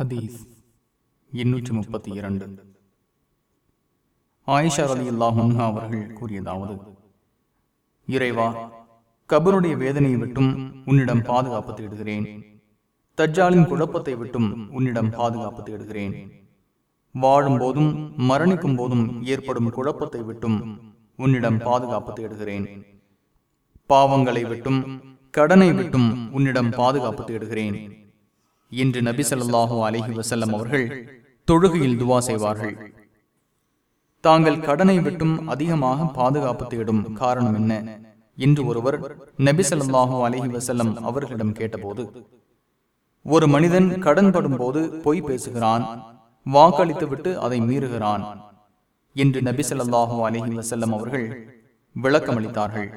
ஹதீஸ் எண்ணூற்றி முப்பத்தி இரண்டு. ஆயிஷா அலி அல்லாஹ் அவர்கள் கூறியதாவது இறைவா கபருடைய வேதனையை விட்டும் உன்னிடம் பாதுகாப்பு தேடுகிறேன். தஜ்ஜாலின் குழப்பத்தை விட்டும் உன்னிடம் பாதுகாப்பு தேடுகிறேன். வாழும் போதும் மரணிக்கும் போதும் ஏற்படும் குழப்பத்தை விட்டும் உன்னிடம் பாதுகாப்பு தேடுகிறேன். பாவங்களை விட்டும் கடனை விட்டும் உன்னிடம் பாதுகாப்பு தேடுகிறேன். என்று நபி ஸல்லல்லாஹு அலஹி வசல்லம் அவர்கள் தொழுகையில் துவா செய்வார்கள். தாங்கள் கடனை விட்டும் அதிகமாக பாதுகாப்பு தேடும் காரணம் என்ன? என்று ஒருவர் நபி ஸல்லல்லாஹு அலஹி வசல்லம் அவர்களிடம் கேட்டபோது ஒரு மனிதன் கடன்படும் போது பொய் பேசுகிறான் வாக்களித்துவிட்டு அதை மீறுகிறான் என்று நபி ஸல்லல்லாஹு அலஹி வசல்லம் அவர்கள் விளக்கமளித்தார்கள்.